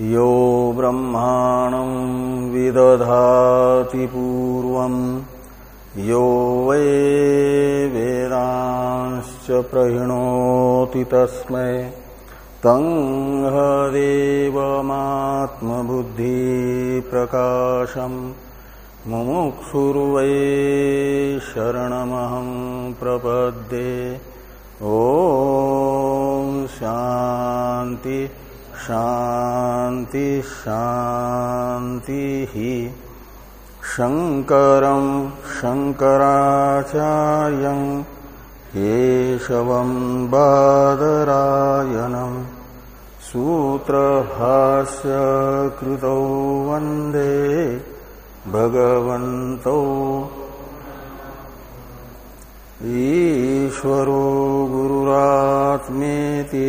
यो ब्रह्माणं विदधाति पूर्वम् यो वै वेदांश्च प्रहिणोति तस्मै। तङ्हदेवमात्मबुद्धिप्रकाशम् मुमुक्षुर्वै शरणमहं प्रपद्ये। ॐ शान्ति। शान्ति शान्तिः शङ्करं शङ्कराचार्यम् केशवं बादरायणम् सूत्रभास्य कृतौ वंदे भगवन्तौ। ईश्वरो गुरुरात्मेति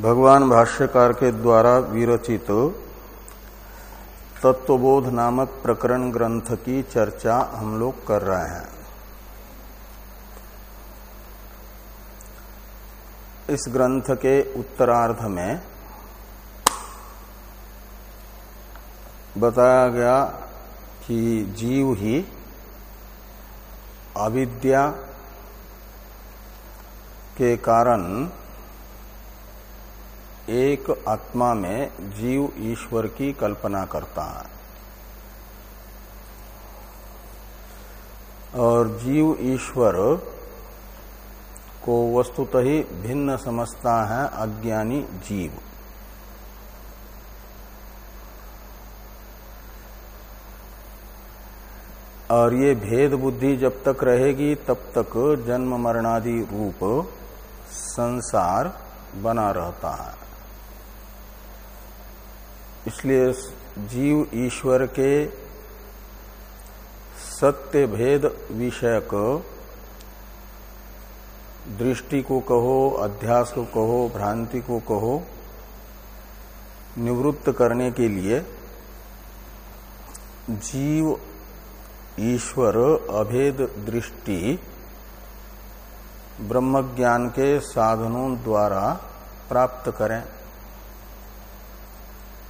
भगवान भाष्यकार के द्वारा विरचित तत्वबोध नामक प्रकरण ग्रंथ की चर्चा हम लोग कर रहे हैं। इस ग्रंथ के उत्तरार्ध में बताया गया कि जीव ही अविद्या के कारण एक आत्मा में जीव ईश्वर की कल्पना करता है। और जीव ईश्वर को वस्तुतः ही भिन्न समझता है अज्ञानी जीव। और ये भेद बुद्धि जब तक रहेगी, तब तक जन्म मरणादि रूप संसार बना रहता है। इसलिए जीव ईश्वर के सत्य भेद विषयक दृष्टि को कहो, अध्यास को कहो, भ्रांति को कहो, निवृत्त करने के लिए जीव ईश्वर अभेद दृष्टि ब्रह्मज्ञान के साधनों द्वारा प्राप्त करें।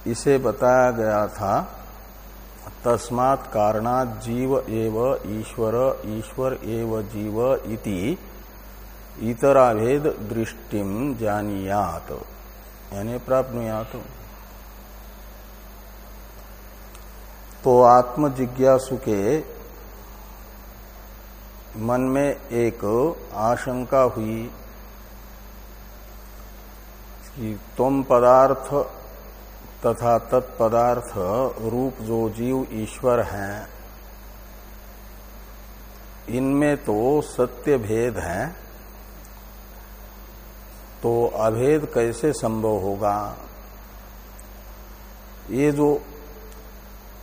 इसे बताया गया था, तस्मात् कारणात् जीव एव ईश्वर ईश्वर एव जीव इति, इतराभेद दृष्टिम जानियात। यानी प्राप्त तो आत्म जिज्ञासु के मन में एक आशंका हुई कि तुम पदार्थ तथा तत्पदार्थ रूप जो जीव ईश्वर हैं, इनमें तो सत्य भेद है। तो अभेद कैसे संभव होगा? ये जो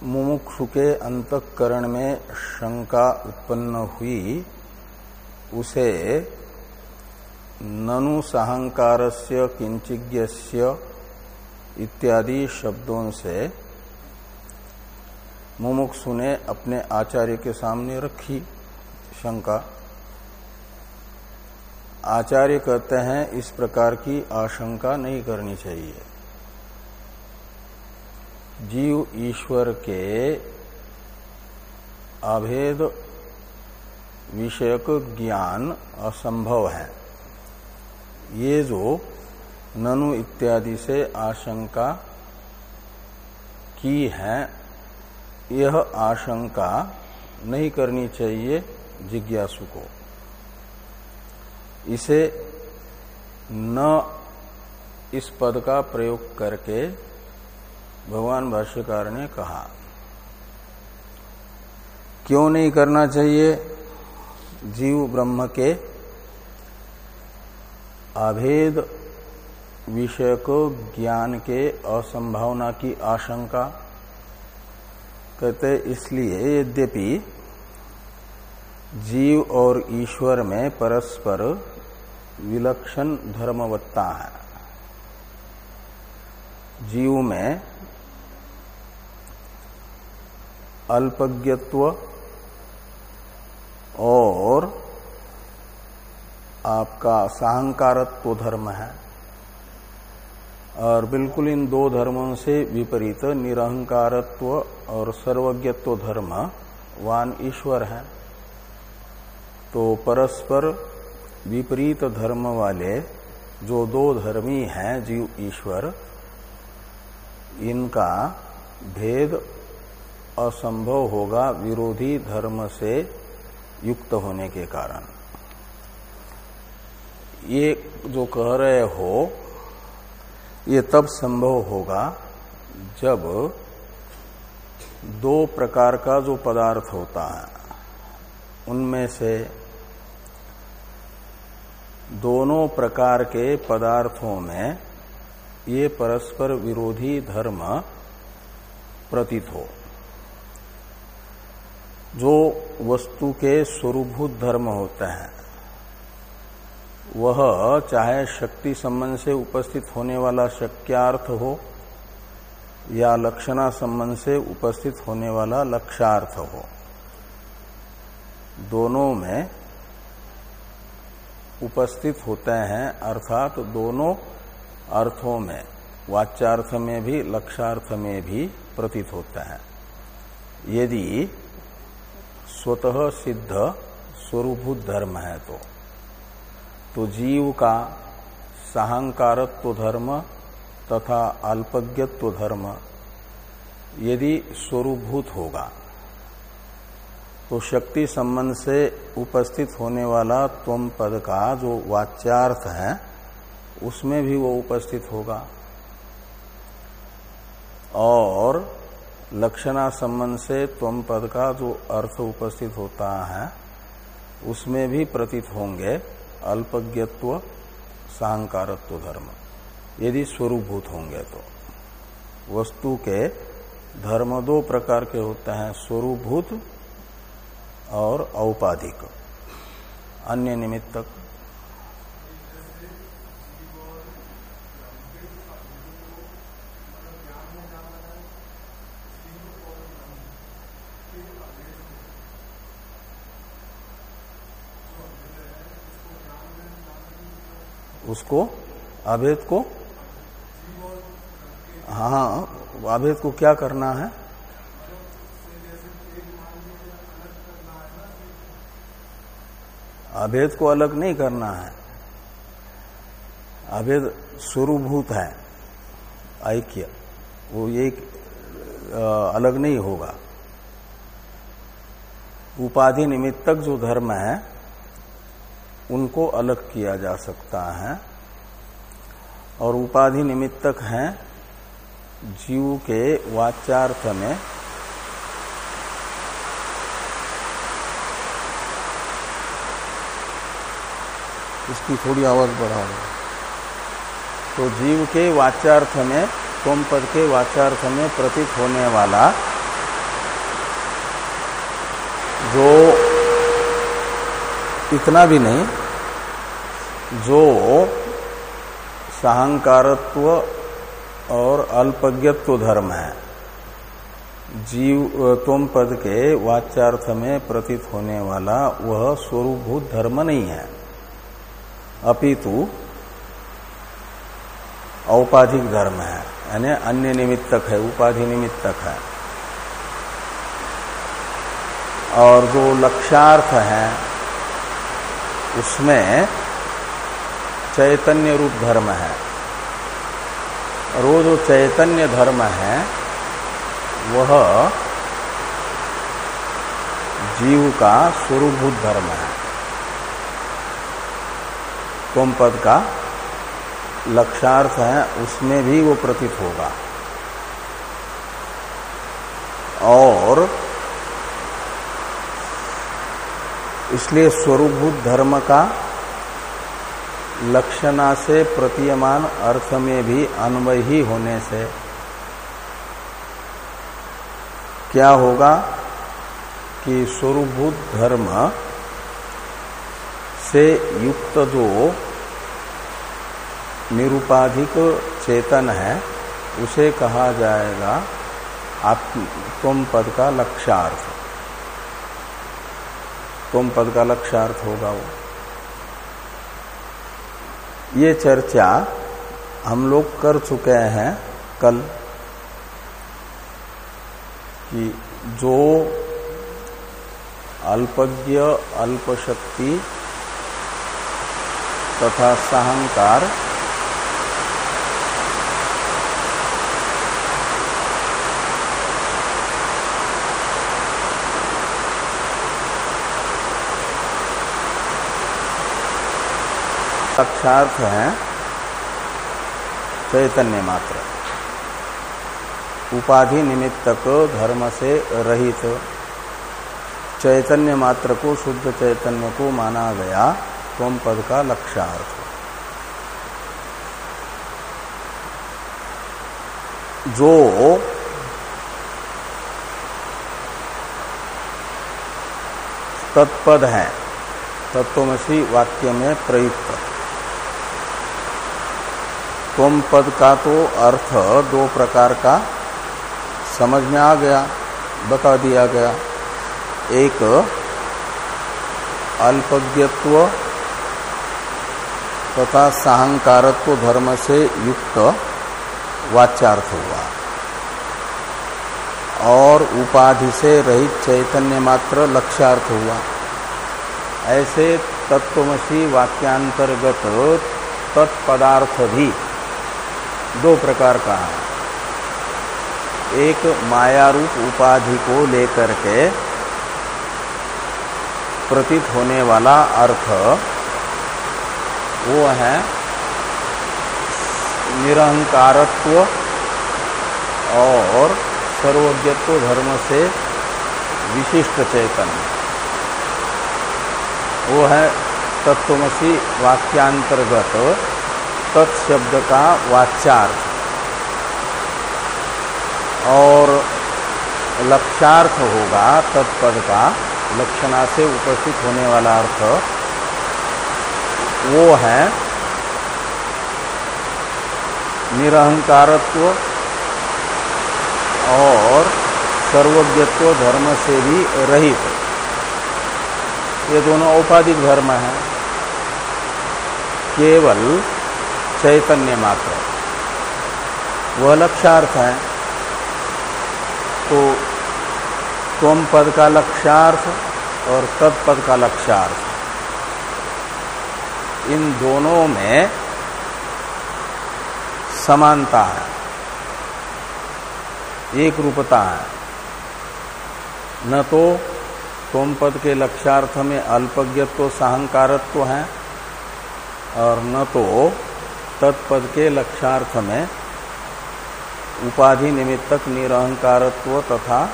मुमुक्षु के अंतकरण में शंका उत्पन्न हुई, उसे ननु सहंकार से किंचिज्ञ इत्यादि शब्दों से मुमुक्षु ने अपने आचार्य के सामने रखी शंका। आचार्य कहते हैं, इस प्रकार की आशंका नहीं करनी चाहिए। जीव ईश्वर के अभेद विषयक ज्ञान असंभव है। ये जो ननु इत्यादि से आशंका की है। यह आशंका नहीं करनी चाहिए जिज्ञासु को। इसे न इस पद का प्रयोग करके भगवान भाष्यकार ने कहा। क्यों नहीं करना चाहिए? जीव ब्रह्म के अभेद विषय को ज्ञान के असंभावना की आशंका कहते इसलिए यद्यपि जीव और ईश्वर में परस्पर विलक्षण धर्मवत्ता है। जीव में अल्पज्ञत्व और आपका साहंकारत्व धर्म है। और बिल्कुल इन दो धर्मों से विपरीत निरहंकारत्व और सर्वज्ञत्व धर्म वान ईश्वर है। तो परस्पर विपरीत धर्म वाले जो दो धर्मी हैं, जीव ईश्वर, इनका भेद असंभव होगा विरोधी धर्म से युक्त होने के कारण। ये जो कह रहे हो ये तब संभव होगा जब दो प्रकार का जो पदार्थ होता है, उनमें से दोनों प्रकार के पदार्थों में ये परस्पर विरोधी धर्म प्रतीत हो। जो वस्तु के स्वरूभूत धर्म होते हैं वह चाहे शक्ति संबंध से उपस्थित होने वाला शक्यार्थ हो या लक्षणा संबंध से उपस्थित होने वाला लक्षार्थ हो। दोनों में उपस्थित होते हैं, अर्थात तो दोनों अर्थों में, वाच्यार्थ में भी, लक्षार्थ में भी प्रतीत होता है। यदि स्वतः सिद्ध स्वरूभूत धर्म है तो। तो जीव का सहांकारत्व धर्म तथा अल्पज्ञत्व धर्म यदि स्वरूभूत होगा तो शक्ति संबंध से उपस्थित होने वाला त्वम पद का जो वाच्यार्थ है, उसमें भी वो उपस्थित होगा। और लक्षणा संबंध से त्वम पद का जो अर्थ उपस्थित होता है, उसमें भी प्रतीत होंगे अल्पज्ञत्व, सहंकारत्व, धर्म। यदि स्वरूपभूत होंगे तो। वस्तु के धर्म दो प्रकार के होते हैं स्वरूपभूत और औपाधिक। अन्य निमित्तक उसको अभेद को हाँ अभेद को क्या करना है? अभेद को अलग नहीं करना है। अभेद स्वरूभूत है, ऐक्य, वो एक अलग नहीं होगा। उपाधि निमित्तक जो धर्म है, उनको अलग किया जा सकता है। और उपाधि निमित्तक है जीव के वाच्यार्थ में। इसकी थोड़ी आवाज़ बढ़ा दो तो जीव के वाच्यार्थ में, सोम पद के वाच्यार्थ में प्रतीत होने वाला जो इतना भी नहीं, जो सहंकारत्व और अल्पज्ञत्व धर्म है। जीव तुम पद के वाच्यार्थ में प्रतीत होने वाला वह स्वरूभूत धर्म नहीं है। अपितु औपाधिक धर्म है, यानी अन्य निमित्तक है, उपाधि निमित्तक है। और जो लक्ष्यार्थ है, उसमें चैतन्य रूप धर्म है। और वो जो चैतन्य धर्म है, वह जीव का स्वरूभूत धर्म है। तुम पद का लक्षार्थ है, उसमें भी वो प्रतीत होगा। और इसलिए स्वरूभूत धर्म का लक्षणा से प्रतीयमान अर्थ में भी अन्वय ही होने से क्या होगा कि स्वरूपभूत धर्म से युक्त जो निरुपाधिक चेतन है, उसे कहा जाएगा आत्म पद का लक्ष्यार्थ तुम पद का लक्ष्यार्थ होगा वो। ये चर्चा हम लोग कर चुके हैं कल कि जो अल्पज्ञ अल्पशक्ति तथा सहंकार साक्षार्थ है चैतन्य मात्र। उपाधि निमित्तक धर्म से रहित चैतन्य मात्र को शुद्ध चैतन्य को माना गया तम पद का लक्ष्यार्थ जो तत्पद है, तत्वमसी वाक्य में प्रयुक्त। तुम पद का तो अर्थ दो प्रकार का समझ में आ गया, बता दिया गया। एक, अल्पज्ञत्व तथा साहंकारत्व धर्म से युक्त वाच्यार्थ हुआ। और उपाधि से रहित चैतन्य मात्र लक्ष्यार्थ हुआ। ऐसे तत्वमसी वाक्यांतर्गत तत्पदार्थ भी दो प्रकार का है। एक माया रूप उपाधि को लेकर के प्रतीत होने वाला अर्थ, वो है निरहंकारत्व और सर्वज्ञत्व धर्म से विशिष्ट चैतन्य वो है तत्वमसी वाक्यांतर्गत तत्शब्द का वाच्यार्थ और लक्ष्यार्थ होगा तत्पद का लक्षणा से उपस्थित होने वाला अर्थ, वो है निरहंकारत्व और सर्वज्ञत्व धर्म से भी रहित। ये दोनों औपाधिक धर्म है। केवल चैतन्य मात्र। वह लक्ष्यार्थ है। तो तुम पद का लक्ष्यार्थ और तत्पद का लक्ष्यार्थ। इन दोनों में समानता है। एक रूपता है। न तो तुम पद के लक्ष्यार्थ में अल्पज्ञत्व, सहंकारत्व है और न तो तत्पद के लक्षार्थ में उपाधि निमित्तक निरहंकारत्व तथा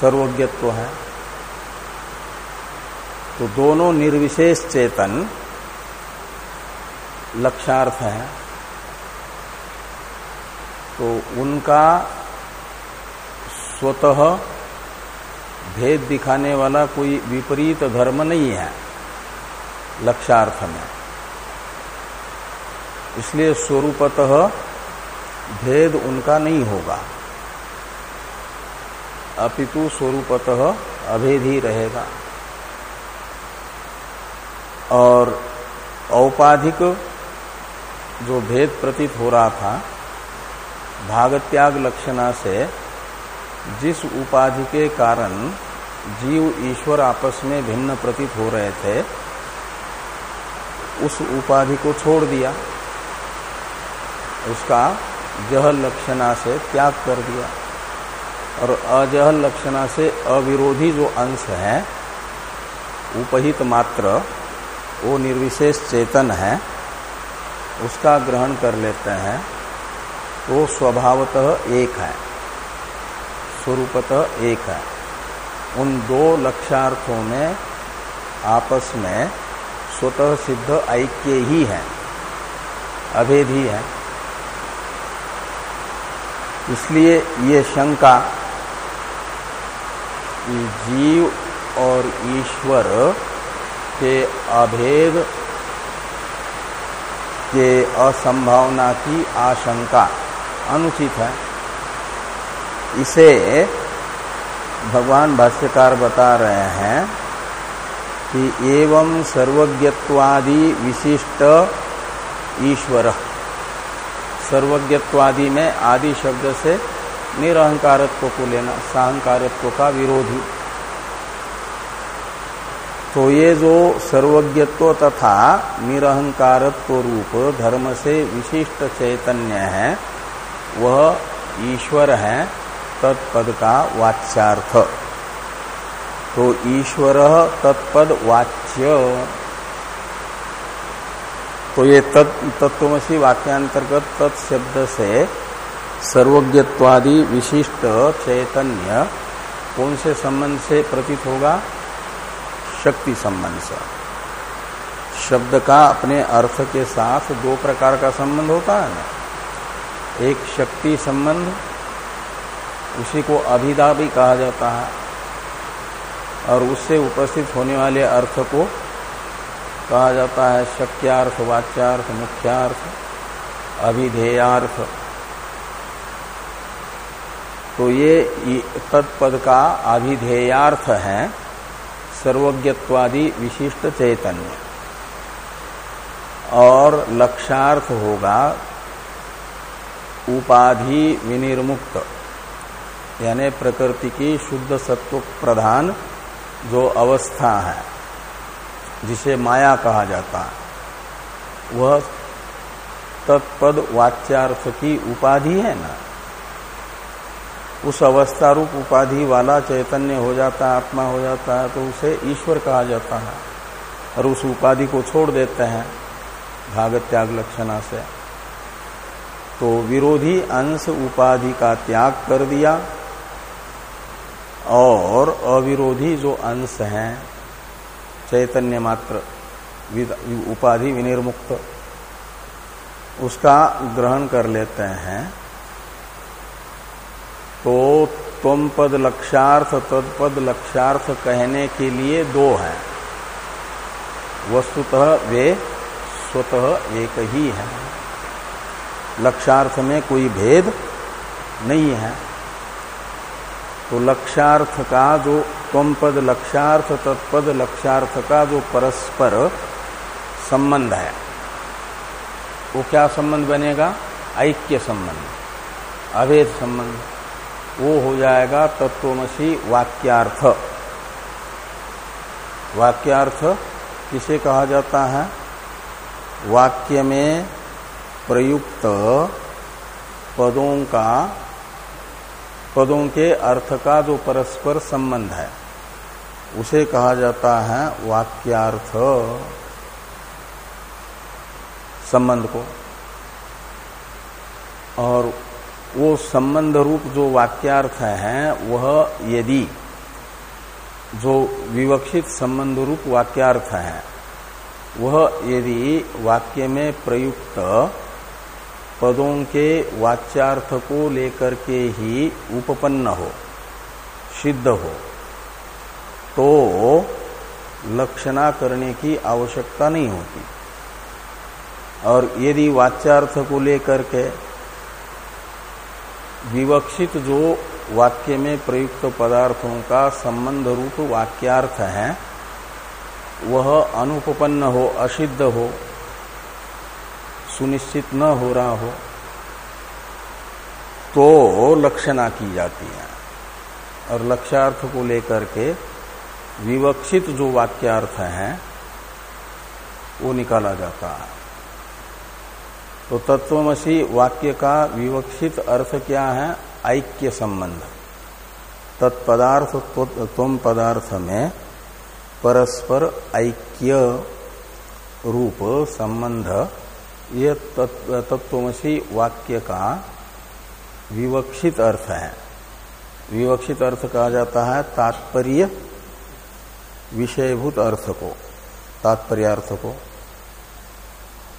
सर्वज्ञत्व है। तो दोनों निर्विशेष चेतन लक्षार्थ है। तो उनका स्वतः भेद दिखाने वाला कोई विपरीत धर्म नहीं है लक्षार्थ में। इसलिए स्वरूपतः भेद उनका नहीं होगा। अपितु स्वरूपतः अभेद ही रहेगा। और औपाधिक जो भेद प्रतीत हो रहा था, भागत्याग लक्षणा से जिस उपाधि के कारण जीव ईश्वर आपस में भिन्न प्रतीत हो रहे थे, उस उपाधि को छोड़ दिया। उसका जहल लक्षणा से त्याग कर दिया। और अजहल लक्षणा से अविरोधी जो अंश है, उपहित मात्र, वो निर्विशेष चेतन है, उसका ग्रहण कर लेते हैं तो स्वभावतः एक है, स्वरूपतः एक है। उन दो लक्ष्यार्थों में आपस में स्वतः सिद्ध ऐक्य ही है, अभेद ही है। इसलिए ये शंका जीव और ईश्वर के अभेद के असंभावना की आशंका अनुचित है। इसे भगवान भाष्यकार बता रहे हैं कि एवं सर्वज्ञत्वादि विशिष्ट ईश्वर सर्वज्ञत्वादि में आदि शब्द से निरहंकारत्व को लेना साहंकारत्व का विरोधी तो ये जो सर्वज्ञत्व तथा निरहंकारत्व रूप धर्म से विशिष्ट चैतन्य है, वह ईश्वर है, तत्पद का वाच्यार्थ। तो ईश्वर तत्पद वाच्य तो ये तत् तत्वमसी वाक्यांतर्गत तत्शब्द से सर्वज्ञत्वादि विशिष्ट चैतन्य कौन से संबंध से प्रतीत होगा? शक्ति संबंध से। शब्द का अपने अर्थ के साथ दो प्रकार का संबंध होता है। ना एक शक्ति संबंध, उसी को अभिदा भी कहा जाता है, और उससे उपस्थित होने वाले अर्थ को कहा जाता है शक्यार्थ वाच्यार्थ, मुख्यार्थ, अभिधेयार्थ। तो ये तत्पद का अभिधेयार्थ है सर्वज्ञत्वादि विशिष्ट चैतन्य। और लक्षार्थ होगा उपाधि विनिर्मुक्त, यानी प्रकृति की शुद्ध सत्व प्रधान जो अवस्था है। जिसे माया कहा जाता है, वह तत्पद वाच्यार्थ की उपाधि है ना? उस अवस्था रूप उपाधि वाला चैतन्य हो जाता है आत्मा हो जाता है तो उसे ईश्वर कहा जाता है। और उस उपाधि को छोड़ देते हैं भागत त्याग लक्षणा से। तो विरोधी अंश उपाधि का त्याग कर दिया, और अविरोधी जो अंश है चैतन्य मात्र उपाधि विनिर्मुक्त। उसका ग्रहण कर लेते हैं। तो तुम पद लक्षार्थ तत्पद लक्षार्थ कहने के लिए दो हैं। वस्तुतः वे स्वतः एक ही है। लक्षार्थ में कोई भेद नहीं है। तो लक्षार्थ का जो तुम पद लक्षार्थ तत्पद लक्षार्थ का जो परस्पर संबंध है, वो क्या संबंध बनेगा? ऐक्य संबंध, अभेद संबंध। वो हो जाएगा तत्वमसी वाक्यार्थ। वाक्यार्थ किसे कहा जाता है? वाक्य में प्रयुक्त पदों का, पदों के अर्थ का जो परस्पर संबंध है। उसे कहा जाता है वाक्यार्थ संबंध को। और वो संबंध रूप जो वाक्यार्थ है, वह यदि जो विवक्षित संबंध रूप वाक्यार्थ है, वह यदि वाक्य में प्रयुक्त पदों के वाच्यार्थ को लेकर के ही उपपन्न हो, सिद्ध हो तो लक्षणा करने की आवश्यकता नहीं होती। और यदि वाच्यार्थ को लेकर के विवक्षित जो वाक्य में प्रयुक्त पदार्थों का संबंध रूप वाक्यार्थ है, वह अनुपन्न हो, असिद्ध हो, सुनिश्चित न हो रहा हो तो लक्षणा की जाती है। और लक्ष्यार्थ को लेकर के विवक्षित जो वाक्यार्थ है, वो निकाला जाता है। तो तत्वमसी वाक्य का विवक्षित अर्थ क्या है? ऐक्य संबंध। तत्पदार्थ तुम पदार्थ में परस्पर ऐक्य रूप संबंध, ये तत्वमसी वाक्य का विवक्षित अर्थ है। विवक्षित अर्थ कहा जाता है तात्पर्य विषयभूत अर्थ को तात्पर्यार्थ को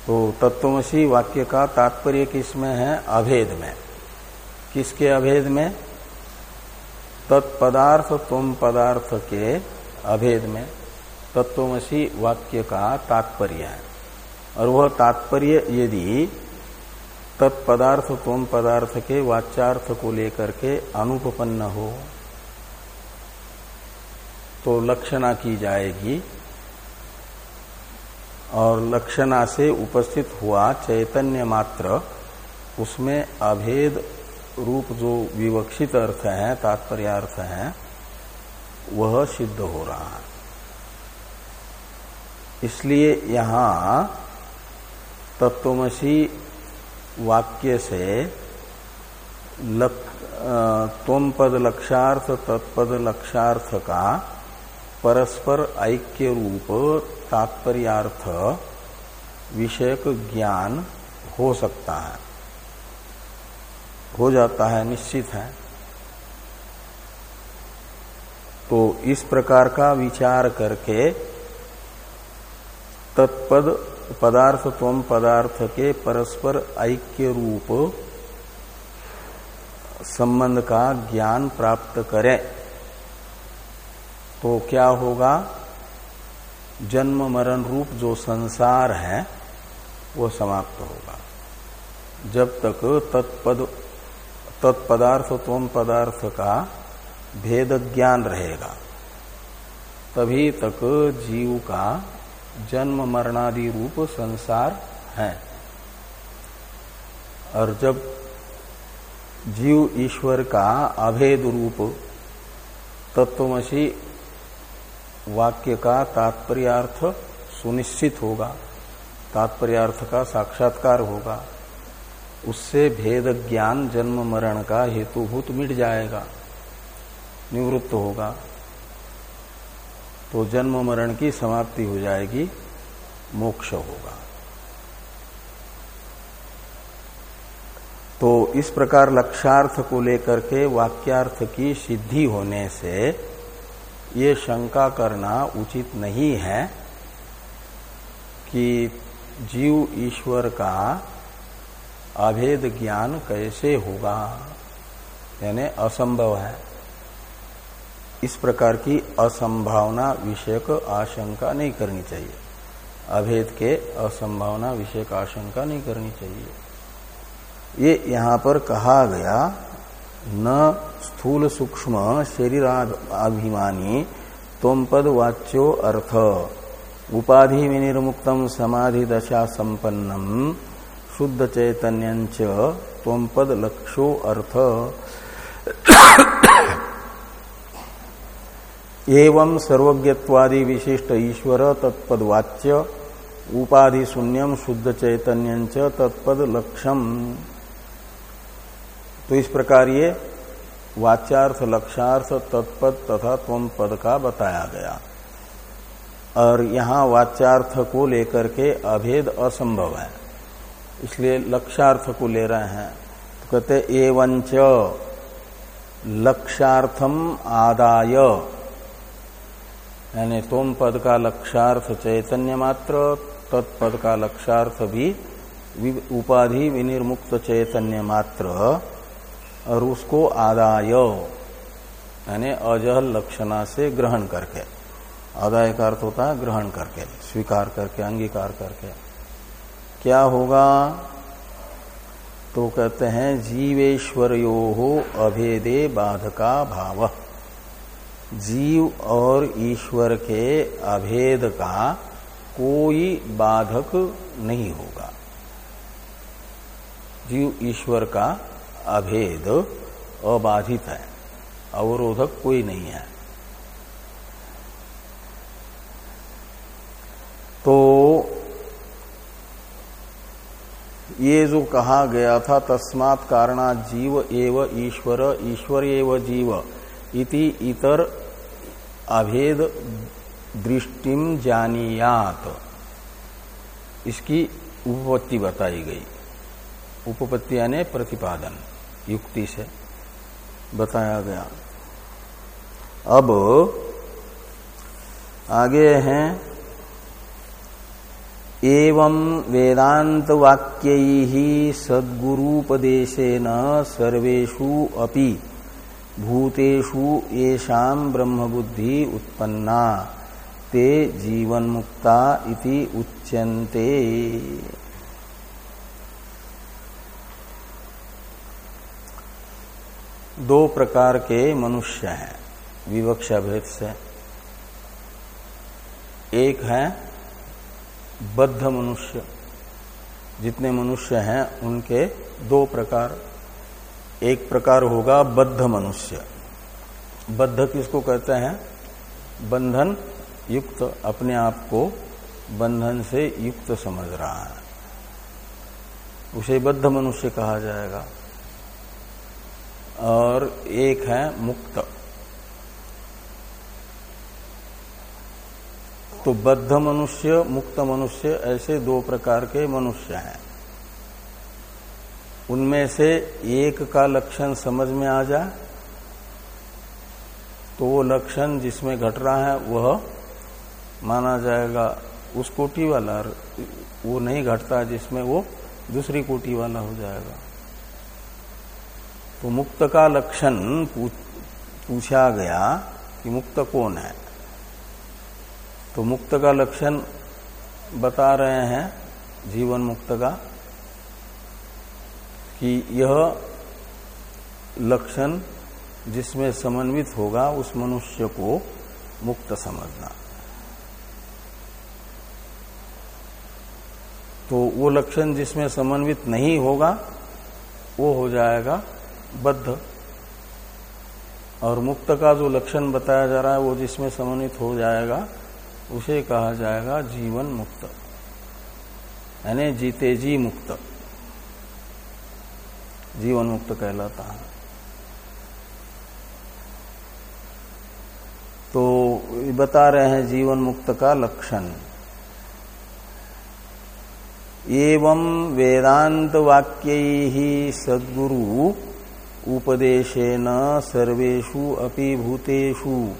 तो तत्वमसी वाक्य का तात्पर्य किसमें है? अभेद में। किसके अभेद में? तत्पदार्थ तुम पदार्थ के अभेद में। तत्वमसी वाक्य का तात्पर्य है। और वह तात्पर्य यदि तत्पदार्थ तुम पदार्थ के वाच्यार्थ को लेकर के अनुपन्न हो तो लक्षणा की जाएगी। और लक्षणा से उपस्थित हुआ चैतन्य मात्र उसमें अभेद रूप जो विवक्षित अर्थ है तात्पर्य अर्थ है वह सिद्ध हो रहा है। इसलिए यहाँ तत्वमसी वाक्य से लक, तुम पद लक्षार्थ तत्पद लक्षार्थ का परस्पर ऐक्य रूप तात्पर्यार्थ विषयक ज्ञान हो सकता है। हो जाता है, निश्चित है। तो इस प्रकार का विचार करके तत्पद पदार्थ तम पदार्थ के परस्पर ऐक्य रूप संबंध का ज्ञान प्राप्त करें। तो क्या होगा? जन्म मरण रूप जो संसार है, वो समाप्त होगा। जब तक तत्पद, तत्पदार्थ तोम पदार्थ का भेद ज्ञान रहेगा, तभी तक जीव का जन्म मरणादि रूप संसार है। और जब जीव ईश्वर का अभेद रूप तत्वमसी वाक्य का तात्पर्यार्थ सुनिश्चित होगा। तात्पर्यार्थ का साक्षात्कार होगा। उससे भेद ज्ञान जन्म मरण का हेतुभूत मिट जाएगा। निवृत्त होगा। तो जन्म मरण की समाप्ति हो जाएगी, मोक्ष होगा। तो इस प्रकार लक्ष्यार्थ को लेकर के वाक्यार्थ की सिद्धि होने से ये शंका करना उचित नहीं है कि जीव ईश्वर का अभेद ज्ञान कैसे होगा, यानी असंभव है। इस प्रकार की असंभावना विषयक आशंका नहीं करनी चाहिए। अभेद के असंभावना विषयक आशंका नहीं करनी चाहिए। ये यहाँ पर कहा गया न स्थूल सूक्ष्म शरीराभिमानी तोम पद वाच्यो अर्थ। उपाधि विनिर्मुक्तम समाधि दशा संपन्नम शुद्ध चैतन्य तोम पद लक्षो अर्थ। एवं सर्वज्ञत्वादि विशिष्ट ईश्वर तत्पद वाच्य। उपाधि शून्यम शुद्ध चैतन्य तत्पद लक्षम। तो इस प्रकार ये वाच्यार्थ लक्षार्थ तत्पद तथा तम पद का बताया गया। और यहाँ वाच्यार्थ को लेकर के अभेद असंभव है। इसलिए लक्षार्थ को ले रहे हैं। तो कहते एवंच लक्षार्थम आदाय। यानी तुम पद का लक्षार्थ चैतन्य मात्र, तत्पद का लक्षार्थ भी उपाधि विनिर्मुक्त चैतन्य मात्र। और उसको आदाय, यानी अजहल लक्षणा से ग्रहण करके। आदाय का अर्थ होता है ग्रहण करके, स्वीकार करके, अंगीकार करके। क्या होगा? तो कहते हैं, जीवेश्वरयो हो अभेदे बाधका भाव। जीव और ईश्वर के अभेद का कोई बाधक नहीं होगा। जीव ईश्वर का अभेद अबाधित है। अवरोधक कोई नहीं है। तो ये जो कहा गया था, तस्मात कारणात जीव एव ईश्वर ईश्वर एव जीव इति इतर अभेद दृष्टिम जानियात। इसकी उपपत्ति बताई गई। उपपत्ति यानी प्रतिपादन। युक्ति से बताया गया। अब आगे हैं। एवं वेदांत वाक्य ही सद्गुरुपदेशेन सर्वेशु अपि भूतेषु येषाम ब्रह्म बुद्धि उत्पन्ना, ते जीवन मुक्ता इति उच्यन्ते। दो प्रकार के मनुष्य हैं, विवक्षा भेद से एक है बद्ध मनुष्य। जितने मनुष्य हैं, उनके दो प्रकार। एक प्रकार होगा बद्ध मनुष्य। बद्ध किसको कहते हैं? बंधन युक्त, अपने आप को बंधन से युक्त समझ रहा है। उसे बद्ध मनुष्य कहा जाएगा। और एक है मुक्त। तो बद्ध मनुष्य, मुक्त मनुष्य, ऐसे दो प्रकार के मनुष्य हैं। उनमें से एक का लक्षण समझ में आ जाए तो वो लक्षण जिसमें घट रहा है, वह माना जाएगा उस कोटि वाला वो नहीं घटता जिसमें वो दूसरी कोटि वाला हो जाएगा। तो मुक्त का लक्षण पूछा गया कि मुक्त कौन है? तो मुक्त का लक्षण बता रहे हैं जीवन मुक्त का कि यह लक्षण जिसमें समन्वित होगा उस मनुष्य को मुक्त समझना। तो वो लक्षण जिसमें समन्वित नहीं होगा, वो हो जाएगा बद्ध और मुक्त का जो लक्षण बताया जा रहा है, वो जिसमें समन्वित हो जाएगा, उसे कहा जाएगा जीवन मुक्त। यानी जीते जी मुक्त। जीवन मुक्त कहलाता है। तो बता रहे हैं जीवन मुक्त का लक्षण। एवं वेदांत वाक्य ही सद्गुरु उपदेशेन सर्वेशु अपि भूतेषु।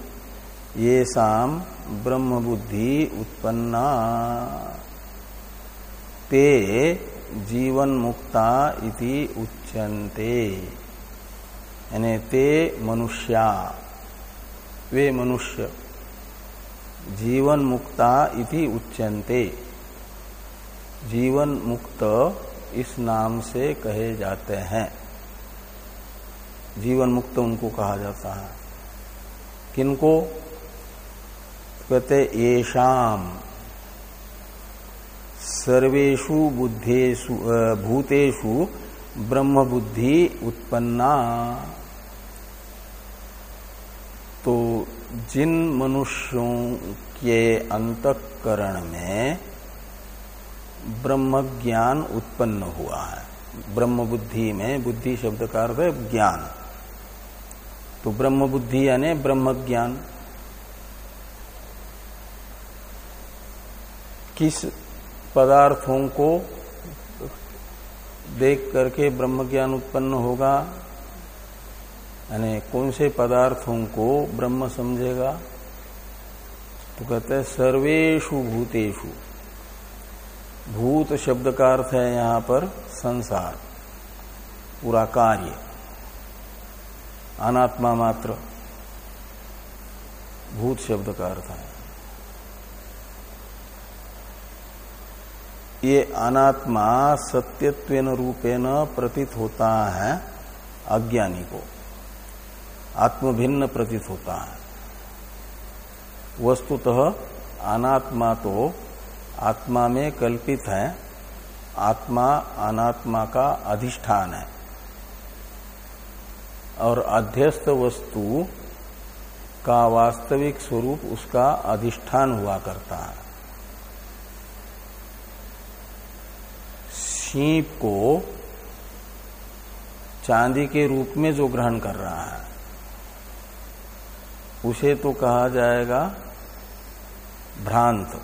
ये शाम ब्रह्म बुद्धि उत्पन्ना। ते जीवन मुक्ता इति उच्यन्ते। यानी ते मनुष्या। वे मनुष्य। जीवन मुक्ता इति उच्यन्ते। जीवन मुक्त इस नाम से कहे जाते हैं। जीवन मुक्त उनको कहा जाता है। किनको? कहते ये शाम सर्वेशु बुद्धेशु भूतेषु ब्रह्म बुद्धि उत्पन्ना। तो जिन मनुष्यों के अंतकरण में ब्रह्म ज्ञान उत्पन्न हुआ है ब्रह्म बुद्धि में, बुद्धि शब्द का अर्थ ज्ञान। तो ब्रह्म बुद्धि यानी ब्रह्म ज्ञान। किस पदार्थों को देख करके ब्रह्म ज्ञान उत्पन्न होगा? यानी कौन से पदार्थों को ब्रह्म समझेगा? तो कहते हैं सर्वेशु भूतेषु। भूत शब्द का अर्थ है यहाँ पर संसार, पूरा कार्य। अनात्मा मात्र भूत शब्द का अर्थ है। ये अनात्मा सत्यत्वेन रूपेण प्रतीत होता है अज्ञानी को। आत्मभिन्न प्रतीत होता है। वस्तुतः अनात्मा तो आत्मा में कल्पित है। आत्मा अनात्मा का अधिष्ठान है। और अध्यस्त वस्तु का वास्तविक स्वरूप उसका अधिष्ठान हुआ करता है। शीप को चांदी के रूप में जो ग्रहण कर रहा है, उसे तो कहा जाएगा भ्रांत।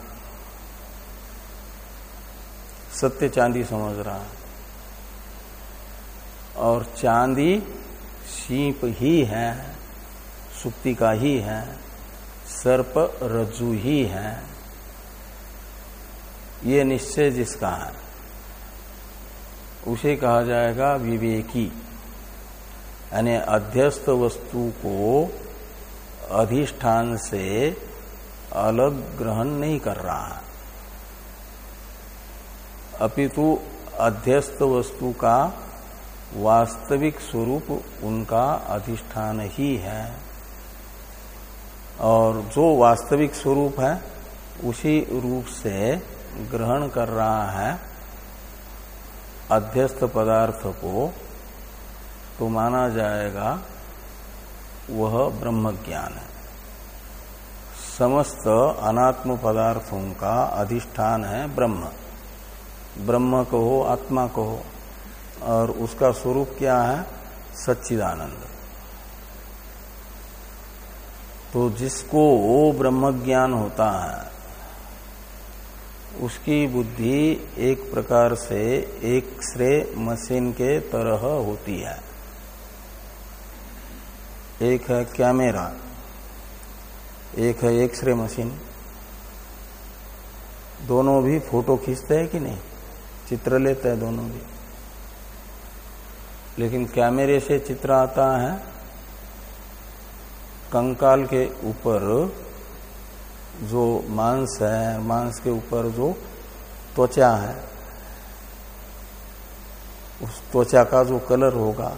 सत्य चांदी समझ रहा है। और चांदी सीप ही है सुक्ति का ही है, सर्प रज्जु ही है। ये निश्चय जिसका है, उसे कहा जाएगा विवेकी। यानी अध्यस्त वस्तु को अधिष्ठान से अलग ग्रहण नहीं कर रहा है। अपितु अध्यस्त वस्तु का वास्तविक स्वरूप उनका अधिष्ठान ही है। और जो वास्तविक स्वरूप है, उसी रूप से ग्रहण कर रहा है। अध्यस्त पदार्थ को तो माना जाएगा, वह ब्रह्म ज्ञान है। समस्त अनात्म पदार्थों का अधिष्ठान है ब्रह्म। ब्रह्म कहो, आत्मा कहो। और उसका स्वरूप क्या है? सच्चिदानंद। तो जिसको वो ब्रह्म ज्ञान होता है, उसकी बुद्धि एक प्रकार से एक श्रे मशीन के तरह होती है। एक है कैमेरा, एक है एक्सरे मशीन। दोनों भी फ़ोटो खींचते हैं कि नहीं? चित्र लेते हैं दोनों भी। लेकिन कैमरे से चित्र आता है? कंकाल के ऊपर जो मांस है, मांस के ऊपर जो त्वचा है, उस त्वचा का जो कलर होगा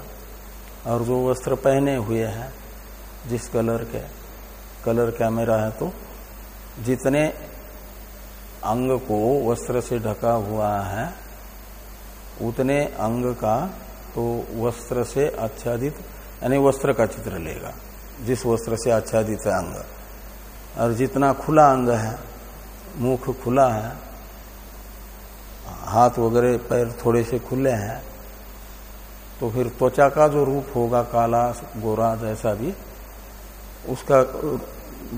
और जो वस्त्र पहने हुए हैं, जिस कलर के, कलर कैमरा है तो जितने अंग को वस्त्र से ढका हुआ है, उतने अंग का तो वस्त्र से आच्छादित, यानी वस्त्र का चित्र लेगा। जिस वस्त्र से आच्छादित है अंग। और जितना खुला अंग है, मुख खुला है, हाथ वगैरह पैर थोड़े से खुले हैं तो फिर त्वचा का जो रूप होगा, काला गोरा जैसा भी, उसका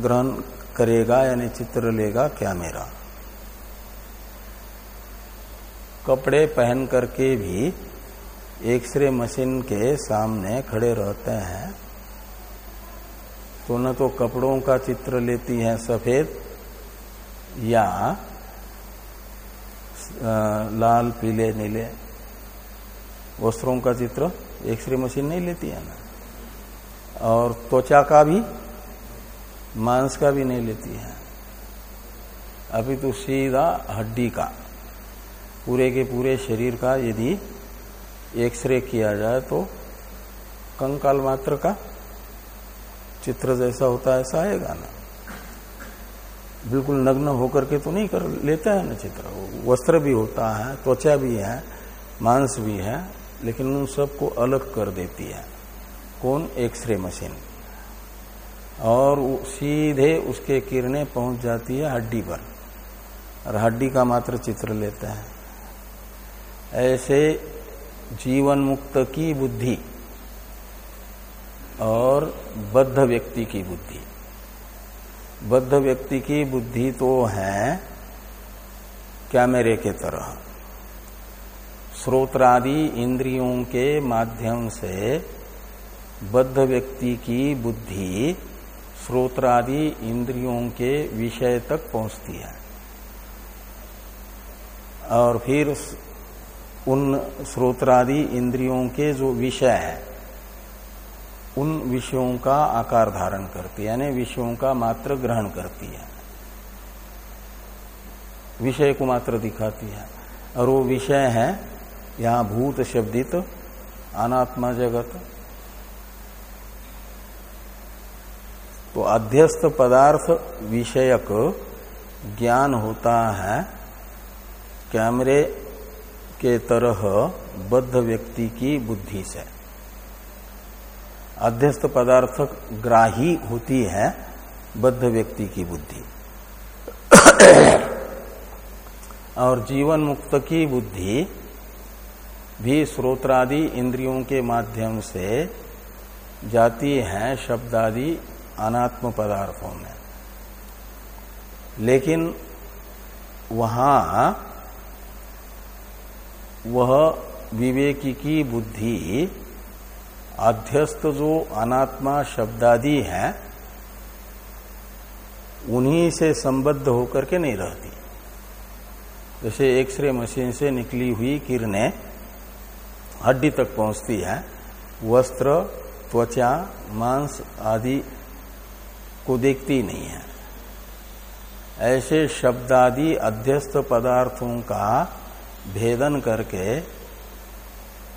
ग्रहण करेगा, यानी चित्र लेगा क्या मेरा। कपड़े पहन करके भी एक्सरे मशीन के सामने खड़े रहते हैं। तो न तो कपड़ों का चित्र लेती है सफ़ेद, या लाल, पीले, नीले। वस्त्रों का चित्र एक्सरे मशीन नहीं लेती है ना। और त्वचा का भी, मांस का भी नहीं लेती है। अभी तो सीधा हड्डी का, पूरे के पूरे शरीर का यदि एक्सरे किया जाए तो कंकाल मात्र का चित्र जैसा होता है, ऐसा आएगा ना। बिल्कुल नग्न होकर के तो नहीं कर लेता है ना चित्र। वस्त्र भी होता है, त्वचा भी है, मांस भी है, लेकिन उन सबको अलग कर देती है। कौन? एक्सरे मशीन और सीधे उसके किरणें पहुँच जाती है हड्डी पर। और हड्डी का मात्र चित्र लेते हैं। ऐसे जीवन मुक्त की बुद्धि और बद्ध व्यक्ति की बुद्धि। बद्ध व्यक्ति की बुद्धि तो है कैमरे के तरह। श्रोत्रादि इंद्रियों के माध्यम से बद्ध व्यक्ति की बुद्धि श्रोत्रादि इंद्रियों के विषय तक पहुँचती है। और फिर उन श्रोत्रादि इंद्रियों के जो विषय है, उन विषयों का आकार धारण करती है, यानी विषयों का मात्र ग्रहण करती है। विषय को मात्र दिखाती है। और वो विषय है, यहाँ भूत शब्दित, अनात्मा जगत। तो अध्यस्त पदार्थ विषयक ज्ञान होता है, कैमरे के तरह बद्ध व्यक्ति की बुद्धि से। अध्यस्त पदार्थ ग्राही होती है बद्ध व्यक्ति की बुद्धि। और जीवन मुक्त की बुद्धि भी स्रोत्रादि इंद्रियों के माध्यम से जाती है शब्दादि अनात्म पदार्थों में। लेकिन वहाँ वह विवेकी की बुद्धि, अध्यस्त जो अनात्मा शब्दादि है, उन्हीं से संबद्ध होकर के नहीं रहती। जैसे एक्सरे मशीन से निकली हुई किरणें हड्डी तक पहुँचती है, वस्त्र, त्वचा, मांस आदि को देखती नहीं है। ऐसे शब्दादि अध्यस्त पदार्थों का भेदन करके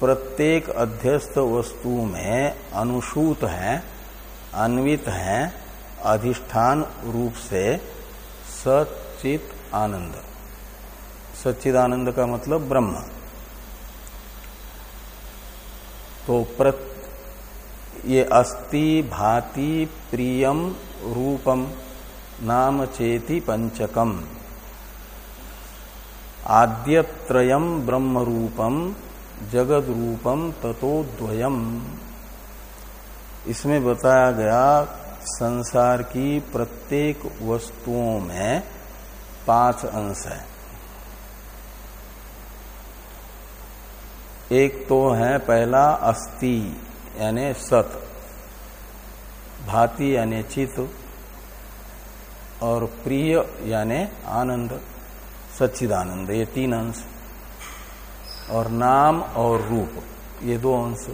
प्रत्येक अध्यस्त वस्तु में अनुसूत है, अन्वित है, अधिष्ठान रूप से सचित आनंद। सच्चिदानंद का मतलब ब्रह्म। तो प्रत, ये अस्ति भाति प्रियम रूपम नाम चेति पंचकम। आद्यत्रयम ब्रह्म रूपम जगद रूपम ततोद्वयम। इसमें बताया गया संसार की प्रत्येक वस्तुओं में पाँच अंश है। एक तो है पहला अस्थि, यानी सत, भाति यानी चित और प्रिय यानी आनंद। सच्चिदानंद, ये तीन अंश। और नाम और रूप, ये दो अंश।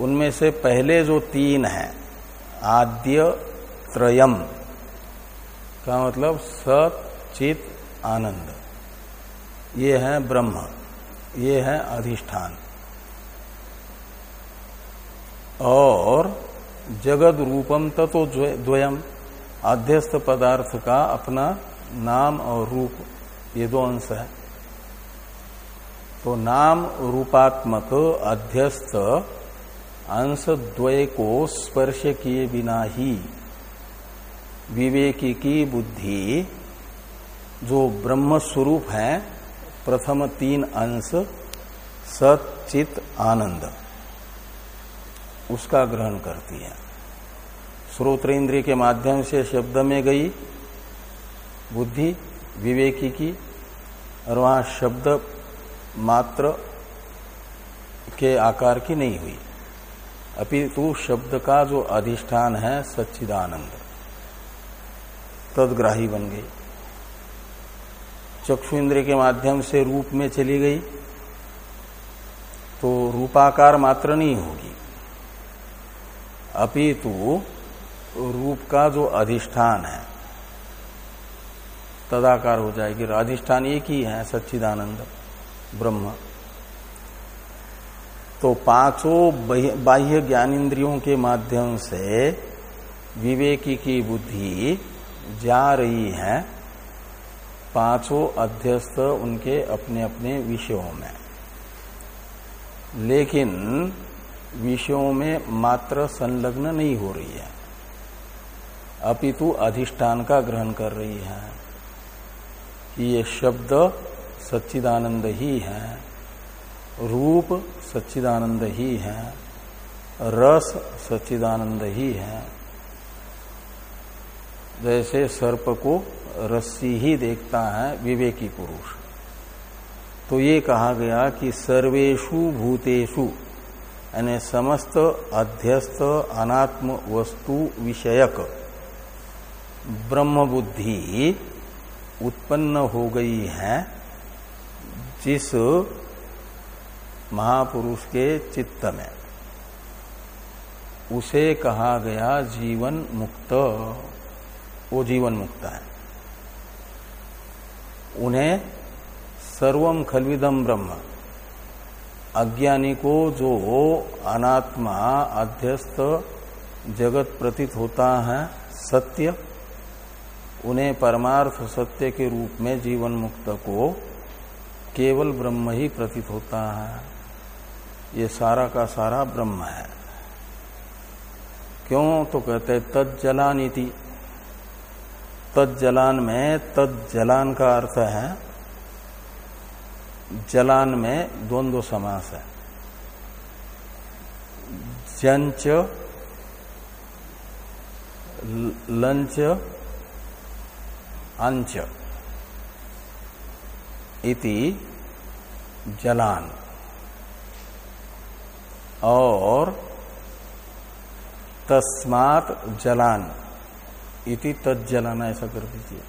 उनमें से पहले जो तीन है, आद्य त्रयम, का मतलब सत, चित, आनंद। ये है ब्रह्म, ये है अधिष्ठान। और जगद रूपम ततो द्वयम अध्यस्त पदार्थ का अपना नाम और रूप, ये दो अंश है। तो नाम रूपात्मक अध्यस्त अंश द्वय को स्पर्श किए बिना ही विवेकी की बुद्धि, जो ब्रह्म स्वरूप है, प्रथम तीन अंश सचित आनंद, उसका ग्रहण करती है। श्रोत्र के माध्यम से शब्द में गई बुद्धि, विवेकी की, और वहाँ शब्द मात्र के आकार की नहीं हुई। अपितु शब्द का जो अधिष्ठान है, सच्चिदानंद, तदग्राही बन गई। चक्षु इंद्र के माध्यम से रूप में चली गई तो रूपाकार मात्र नहीं होगी। अपितु रूप का जो अधिष्ठान है तदाकार हो जाएगी। अधिष्ठान एक ही है, सच्चिदानंद, ब्रह्म। तो पाँचों बाह्य ज्ञानेन्द्रियों के माध्यम से विवेकी की बुद्धि जा रही है, पाँचों अध्यस्त उनके अपने अपने विषयों में। लेकिन विषयों में मात्र संलग्न नहीं हो रही है। अपितु अधिष्ठान का ग्रहण कर रही है। ये शब्द सच्चिदानंद ही है। रूप सच्चिदानंद ही है। रस सच्चिदानंद ही है। जैसे सर्प को रस्सी ही देखता है विवेकी पुरुष। तो ये कहा गया कि सर्वेशु भूतेषु, यानी समस्त अध्यस्त अनात्म वस्तु विषयक ब्रह्म बुद्धि उत्पन्न हो गई है, जिस महापुरुष के चित्त में। उसे कहा गया जीवन मुक्त। वो जीवन मुक्त है। उन्हें सर्वम खलविदम ब्रह्म। अज्ञानी को जो अनात्मा, अध्यस्त जगत प्रतीत होता है, सत्य उन्हें परमार्थ सत्य के रूप में जीवन मुक्त को केवल ब्रह्म ही प्रतीत होता है। ये सारा का सारा ब्रह्म है। क्यों? तो कहते तत्जलान इति। तत्जलान में तत्जलान का अर्थ है, जलान में द्वंद्व समास है। जंच लंच अंच इति जलान। और तस्मात जलान इति तत्जलान ऐसा कर दीजिए।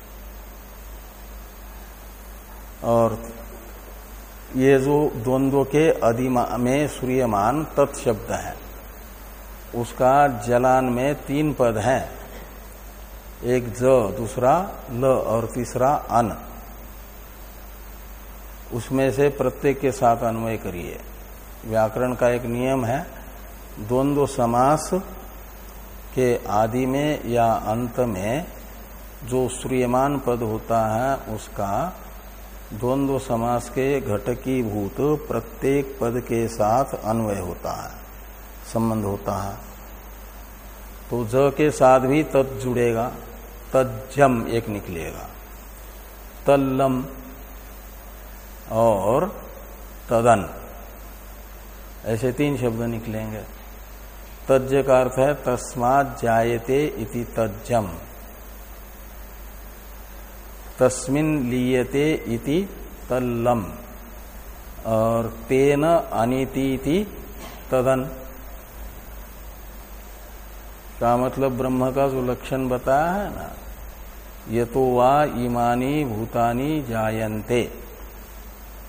और ये जो द्वंद्व के अधिमा में सूर्यमान तत्शब्द है, उसका जलान में तीन पद है। एक ज, दूसरा ल और तीसरा अन। उसमें से प्रत्येक के साथ अन्वय करिए। व्याकरण का एक नियम है, द्वंद्व समास के आदि में या अंत में जो श्रीयमान पद होता है, उसका द्वंद्व समास के घटकी भूत प्रत्येक पद के साथ अन्वय होता है, संबंध होता है। तो ज के साथ भी तत् जुड़ेगा। तज्जम एक निकलेगा। तल्लम और तदन। ऐसे तीन शब्द निकलेंगे। तज्ज का अर्थ है, तस्मात जायते इति तज्जम। तस्मिन लीयते इति तल्लम। और तेन अनिति इति तदन। का मतलब ब्रह्म का जो लक्षण बताया है ना ये तो वा ईमानी भूतानी जायन्ते।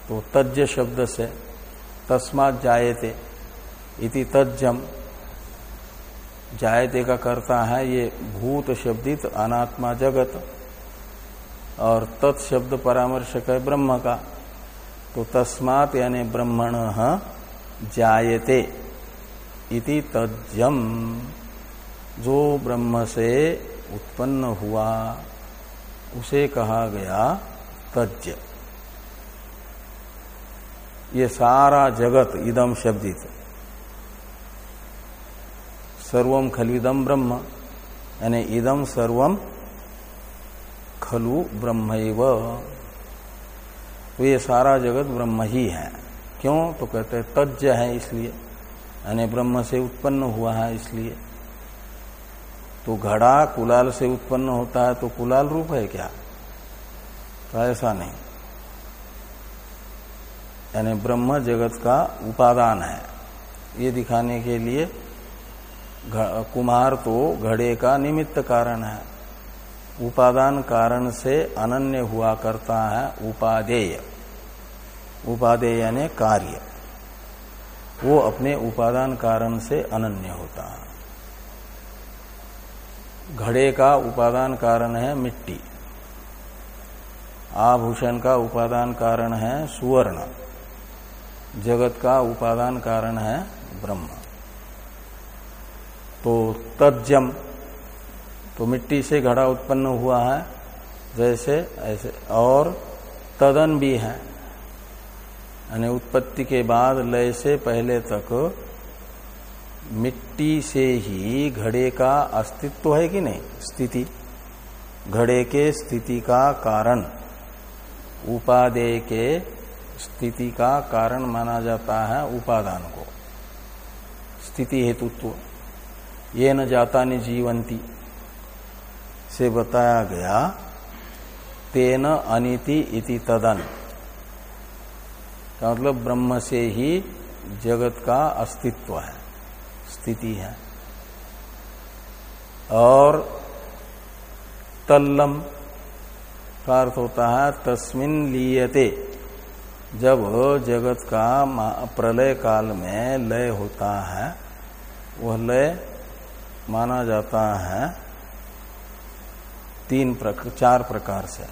तो तज्ज शब्द से तस्मात जायते इति तज्जम जायते का करता है ये भूत शब्दित अनात्मा जगत। और तत्शब्द परामर्शक है ब्रह्म का। तो तस्मात यानी ब्रह्मण जायते इति तज्जम जो ब्रह्म से उत्पन्न हुआ। उसे कहा गया तज्ज ये सारा जगत इदम शब्दित। सर्वम खलिदम ब्रह्म, यानी इदम सर्वम खलु ब्रह्म तो ये सारा जगत ब्रह्म ही है। क्यों? तो कहते हैं तज्ज है इसलिए। यानी ब्रह्म से उत्पन्न हुआ है इसलिए। तो घड़ा कुलाल से उत्पन्न होता है तो कुलाल रूप है क्या? तो ऐसा नहीं। यानी ब्रह्म जगत का उपादान है। ये दिखाने के लिए कुमार तो घड़े का निमित्त कारण है। उपादान कारण से अनन्य हुआ करता है उपादेय। उपादेय यानी कार्य। वो अपने उपादान कारण से अनन्य होता है। घड़े का उपादान कारण है मिट्टी। आभूषण का उपादान कारण है सुवर्ण। जगत का उपादान कारण है ब्रह्म। तो तज्जम तो मिट्टी से घड़ा उत्पन्न हुआ है, जैसे, ऐसे, और तदन भी है। यानी उत्पत्ति के बाद लय से पहले तक मिट्टी से ही घड़े का अस्तित्व है कि नहीं? स्थिति। घड़े के स्थिति का कारण। उपादेय के स्थिति का कारण माना जाता है उपादान को। स्थिति हेतुत्व। ये न जाता नि जीवंती। से बताया गया, तेन अनिति इति तदन। मतलब ब्रह्म से ही जगत का अस्तित्व है। स्थिति है। और तल्लम का अर्थ होता है, तस्मिन लीयते। जब जगत का प्रलय काल में लय होता है, वह लय माना जाता है तीन प्रकार चार प्रकार से।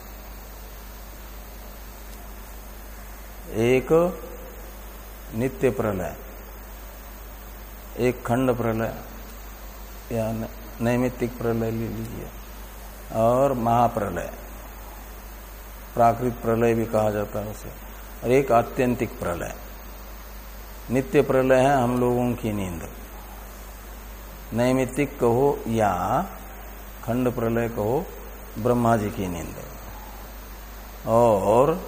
एक नित्य प्रलय एक खंड प्रलय, या नैमित्तिक प्रलय ले लीजिए, और महाप्रलय, प्राकृत प्रलय भी कहा जाता है उसे, और एक आत्यंतिक प्रलय। नित्य प्रलय है हम लोगों की नींद। नैमित्तिक कहो या खंड प्रलय कहो, ब्रह्मा जी की नींद। और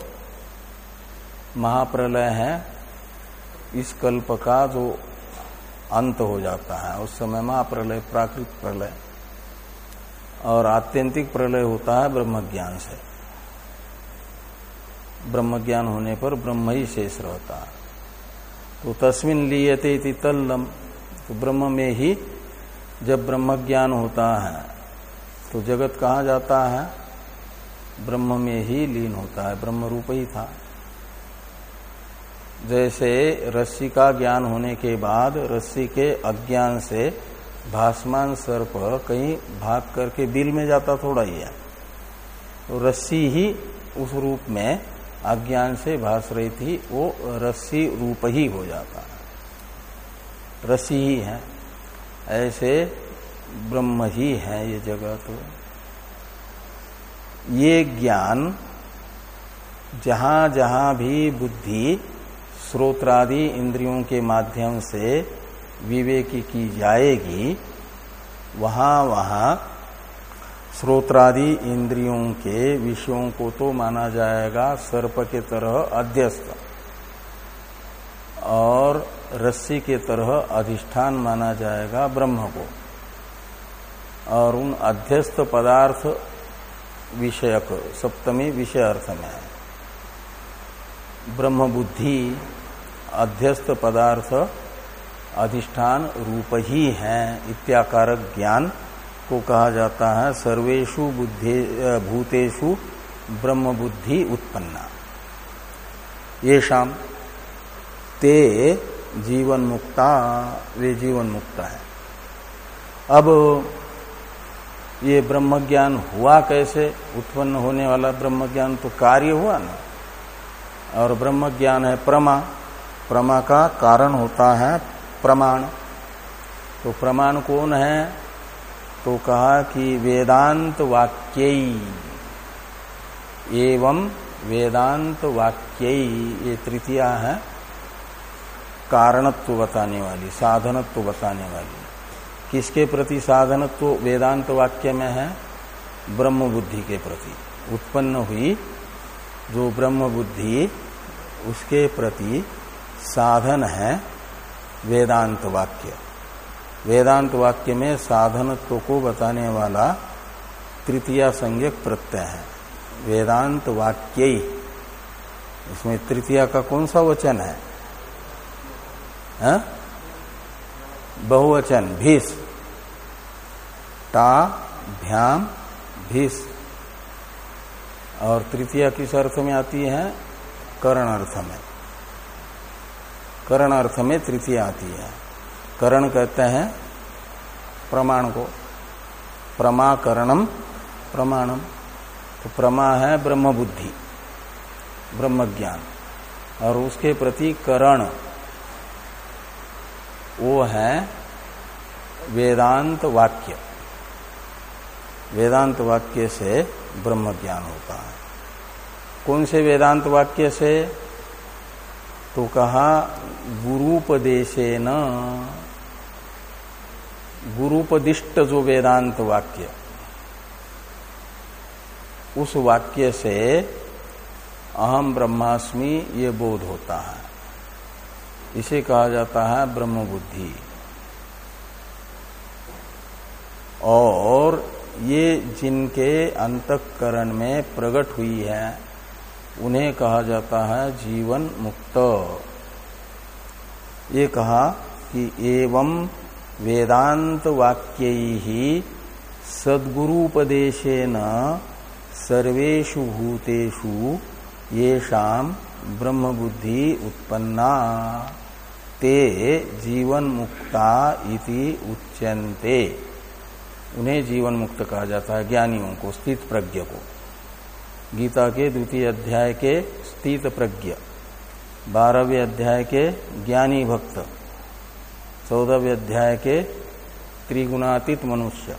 महाप्रलय है इस कल्प का जो अंत हो जाता है। उस समय महाप्रलय प्राकृत प्रलय और आत्यंतिक प्रलय होता है ब्रह्म ज्ञान से। ब्रह्म ज्ञान होने पर ब्रह्म ही शेष रहता है। तो तस्मिन लियते तल्लम। तो ब्रह्म में ही जब ब्रह्म ज्ञान होता है तो जगत कहा जाता है? ब्रह्म में ही लीन होता है। ब्रह्म रूप ही था। जैसे रस्सी का ज्ञान होने के बाद रस्सी के अज्ञान से भासमान सर्प कहीं भाग करके बिल में जाता थोड़ा ही है। तो रस्सी ही उस रूप में अज्ञान से भास रही थी, वो रस्सी रूप ही हो जाता। है रस्सी ही है। ऐसे ब्रह्म ही है ये जगत तो। ये ज्ञान जहाँ जहाँ भी बुद्धि श्रोत्रादि इंद्रियों के माध्यम से विवेकी की जाएगी, वहाँ वहाँ श्रोत्रादि इंद्रियों के विषयों को तो माना जाएगा सर्प के तरह अध्यस्त और रस्सी के तरह अधिष्ठान माना जाएगा ब्रह्म को। और उन अध्यस्त पदार्थ विषयक, सप्तमी विषय अर्थ में, ब्रह्म बुद्धि अध्यस्त पदार्थ अधिष्ठान रूप ही है, इत्याकारक ज्ञान को कहा जाता है। सर्वेशु बुद्धि भूतेषु ब्रह्म बुद्धि उत्पन्ना। ये शाम ते जीवन मुक्ता वे जीवन मुक्ता है। अब ये ब्रह्म ज्ञान हुआ कैसे? उत्पन्न होने वाला ब्रह्म ज्ञान तो कार्य हुआ ना। और ब्रह्म ज्ञान है प्रमा। प्रमा का कारण होता है प्रमाण। तो प्रमाण कौन है? तो कहा कि वेदांत वाक्य एवं वेदांत वाक्य ये तृतीया है, कारणत्व बताने वाली, साधनत्व बताने वाली। किसके प्रति साधनत्व? वेदांत वाक्य में है ब्रह्म बुद्धि के प्रति। उत्पन्न हुई जो ब्रह्म बुद्धि उसके प्रति साधन है वेदांत वाक्य। वेदांत वाक्य में साधनत्व को बताने वाला तृतीय संज्ञक प्रत्यय है। वेदांत वाक्य इसमें तृतीया का कौन सा वचन है? हा? बहुवचन, भीस। टा भ्याम, भीस। और तृतीया किस अर्थ में आती है? करण अर्थ में। करण अर्थ में तृतीय आती है। करण कहते हैं प्रमाण को। प्रमाकरणम, प्रमाणम। तो प्रमा है ब्रह्म बुद्धि ब्रह्म ज्ञान और उसके प्रति करण, वो है वेदांत वाक्य। वेदांत वाक्य से ब्रह्म ज्ञान होता है। कौन से वेदांत वाक्य से? तो कहा गुरुपदेशे न गुरुपदिष्ट जो वेदांत वाक्य। उस वाक्य से अहम ब्रह्मास्मि ये बोध होता है। इसे कहा जाता है ब्रह्म बुद्धि और ये जिनके अंतकरण में प्रकट हुई है उन्हें कहा जाता है जीवन मुक्त। ये कहा कि एवं वेदांत वाक्य ही सद्गुरुपदेशेन सर्वेशु भूतेषु येषाम ब्रह्म बुद्धि उत्पन्ना। ते जीवन मुक्ता इति उच्यन्ते। उन्हें जीवन मुक्त कहा जाता है ज्ञानियों को, स्थित प्रज्ञ को। गीता के द्वितीय अध्याय के स्थित प्रज्ञ, बारहवें अध्याय के ज्ञानी भक्त, चौदहवें अध्याय के त्रिगुणातीत मनुष्य।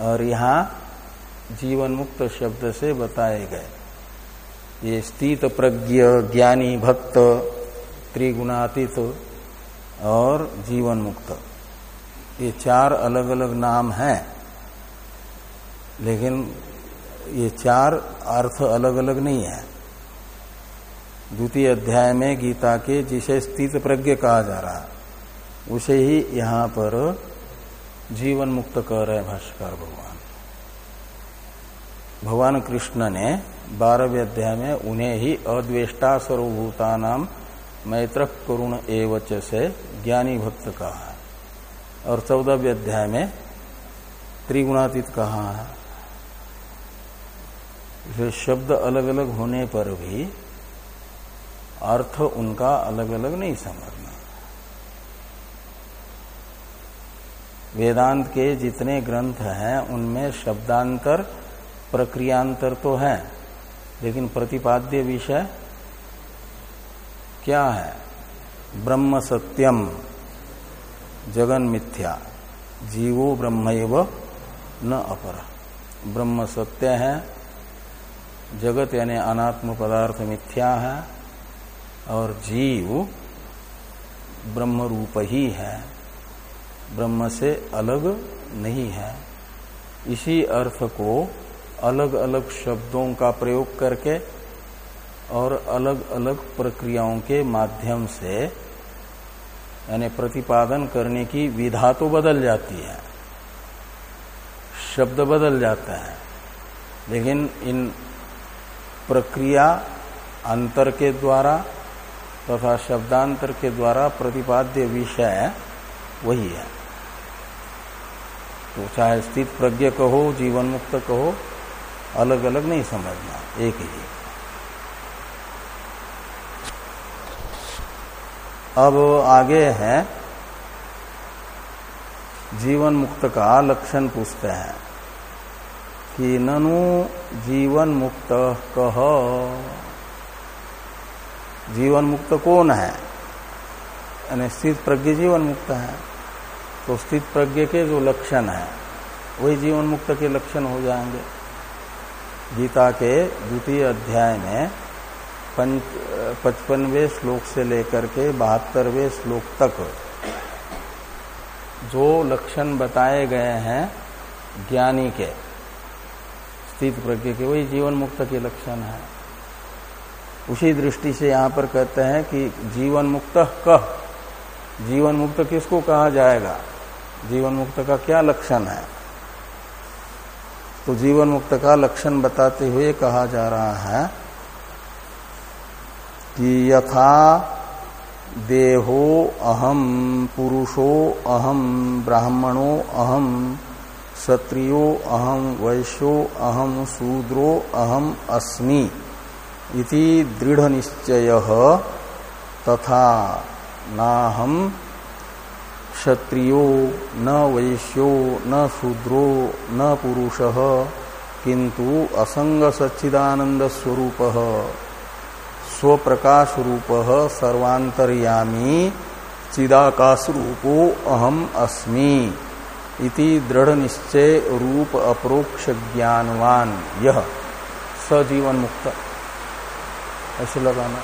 और यहाँ जीवन मुक्त शब्द से बताए गए। ये स्थित प्रज्ञ, ज्ञानी भक्त, त्रिगुणातीत और जीवन मुक्त ये चार अलग अलग नाम हैं, लेकिन ये चार अर्थ अलग अलग नहीं है। द्वितीय अध्याय में गीता के जिसे स्थित प्रज्ञ कहा जा रहा है, उसे ही यहाँ पर जीवन मुक्त कर रहे भाष्कर भगवान। भगवान कृष्ण ने बारहवें अध्याय में उन्हें ही अद्वेष्टा सर्वभूता नाम मैत्र करुण एवच से ज्ञानी भक्त कहा है। और चौदहवें अध्याय में त्रिगुणातीत कहा है। इसे शब्द अलग अलग होने पर भी अर्थ उनका अलग अलग नहीं समझना। वेदांत के जितने ग्रंथ हैं, उनमें शब्दांतर, प्रक्रियांतर तो है, लेकिन प्रतिपाद्य विषय क्या है? ब्रह्म सत्यम, जगन मिथ्या, जीवो ब्रह्म न अपर। ब्रह्म सत्य है जगत यानी अनात्म पदार्थ मिथ्या है और जीव ब्रह्म रूप ही है। ब्रह्म से अलग नहीं है। इसी अर्थ को अलग अलग शब्दों का प्रयोग करके और अलग अलग प्रक्रियाओं के माध्यम से यानी प्रतिपादन करने की विधा तो बदल जाती है। शब्द बदल जाता है। लेकिन इन प्रक्रिया अंतर के द्वारा तथा शब्दांतर के द्वारा प्रतिपाद्य विषय वही है। तो चाहे स्थित प्रज्ञ कहो, जीवन मुक्त कहो अलग अलग नहीं समझना, एक ही। अब आगे है, जीवन मुक्त का लक्षण पूछते हैं। कि ननु जीवन मुक्त कह। जीवन मुक्त कौन है? यानी स्थित प्रज्ञ जीवन मुक्त है। तो स्थित प्रज्ञ के जो लक्षण है, वही जीवन मुक्त के लक्षण हो जाएँगे। गीता के द्वितीय अध्याय में पचपनवे श्लोक से लेकर के बहत्तरवे श्लोक तक जो लक्षण बताए गए हैं ज्ञानी के स्थित प्रज्ञ के, वही जीवन मुक्त के लक्षण है। उसी दृष्टि से यहाँ पर कहते हैं कि जीवन मुक्त कह जीवन मुक्त किसको कहा जाएगा? जीवन मुक्त का क्या लक्षण है? तो जीवन मुक्त का लक्षण बताते हुए कहा जा रहा है कि यथा देहो अहम, पुरुषो अहम, ब्राह्मणो अहम क्षत्रियो अहम वैश्यो अहम शूद्रो अहम अस्मि इति दृढ़ निश्चय तथा नाहम क्षत्रियो न वैश्यो न शूद्रो न पुरुष किंतु असंग सच्चिदानंद स्वरूप स्वप्रकाश रूप सर्वांतर्यामी चिदाकाश रूपो अहम अस्मि। इति दृढ़ निश्चय रूप अप्रोक्ष ज्ञानवान। यह सजीवन मुक्त ऐसे लगाना।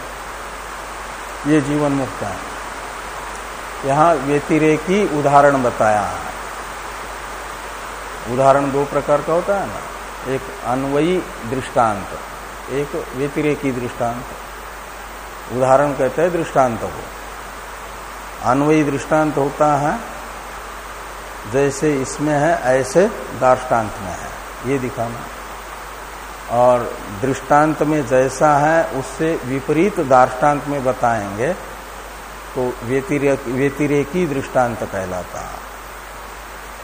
ये जीवन मुक्त है। यहाँ व्यतिरेकी उदाहरण बताया है। उदाहरण दो प्रकार का होता है ना। एक अन्वयी दृष्टांत, एक व्यतिरेकी दृष्टांत। उदाहरण कहते हैं दृष्टांत को। अन्वयी दृष्टांत होता है जैसे इसमें है, ऐसे दार्टान्त में है। ये दिखाना। और दृष्टांत में जैसा है, उससे विपरीत दार्टान्त में बताएँगे तो व्यतिरेकी दृष्टांत कहलाता है।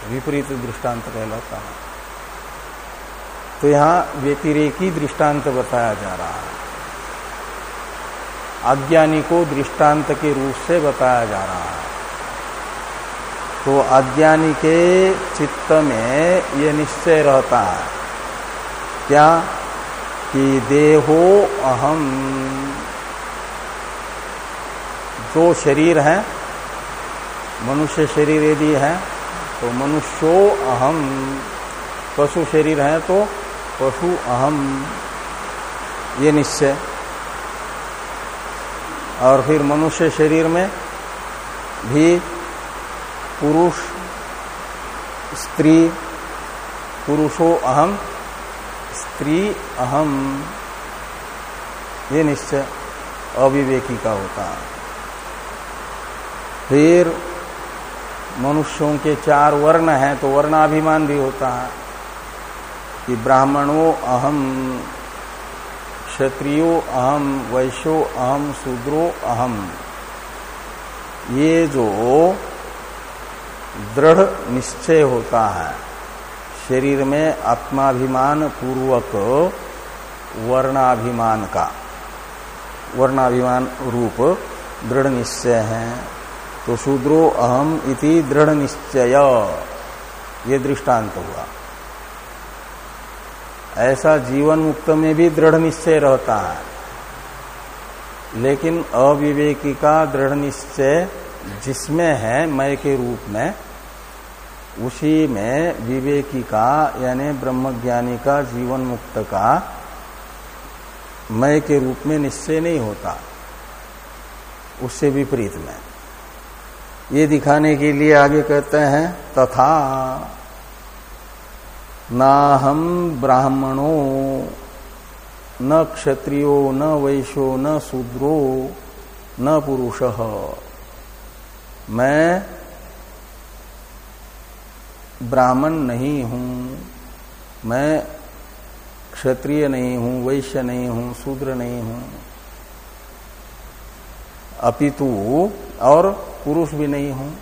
विपरीत दृष्टांत कहलाता है। तो यहाँ व्यतिरेकी दृष्टांत बताया जा रहा है। अज्ञानी को दृष्टांत के रूप से बताया जा रहा है। तो अज्ञानी के चित्त में ये निश्चय रहता है। क्या? कि देहो अहम। जो शरीर है, मनुष्य शरीर यदि है तो मनुष्यो अहम। पशु शरीर है तो पशु अहम। ये निश्चय। और फिर मनुष्य शरीर में भी पुरुष, स्त्री, पुरुषो अहम स्त्री अहम ये निश्चय अविवेकी का होता है। फिर मनुष्यों के चार वर्ण हैं तो वर्णाभिमान भी होता है कि ब्राह्मणों अहम क्षत्रियो अहम वैश्यो अहम शूद्रो अहम ये जो दृढ़ निश्चय होता है। शरीर में आत्माभिमान पूर्वक वर्णाभिमान का। वर्णाभिमान रूप दृढ़ निश्चय है। तो शूद्रो अहम इति दृढ़ निश्चय। ये दृष्टांत हुआ। ऐसा जीवन मुक्त में भी दृढ़ निश्चय रहता है। लेकिन अविवेकी का दृढ़ निश्चय जिसमें है मय के रूप में, उसी में विवेकी का, यानी ब्रह्मज्ञानी का जीवन मुक्त का, मय के रूप में निश्चय नहीं होता। उससे विपरीत में। ये दिखाने के लिए आगे कहते हैं, तथा ना हम ब्राह्मणों, न क्षत्रियो, न वैश्यो, न शूद्रो, न पुरुष। मैं ब्राह्मण नहीं हूँ, मैं क्षत्रिय नहीं हूँ, वैश्य नहीं हूँ, शूद्र नहीं हूँ। अपितु और पुरुष भी नहीं हूँ।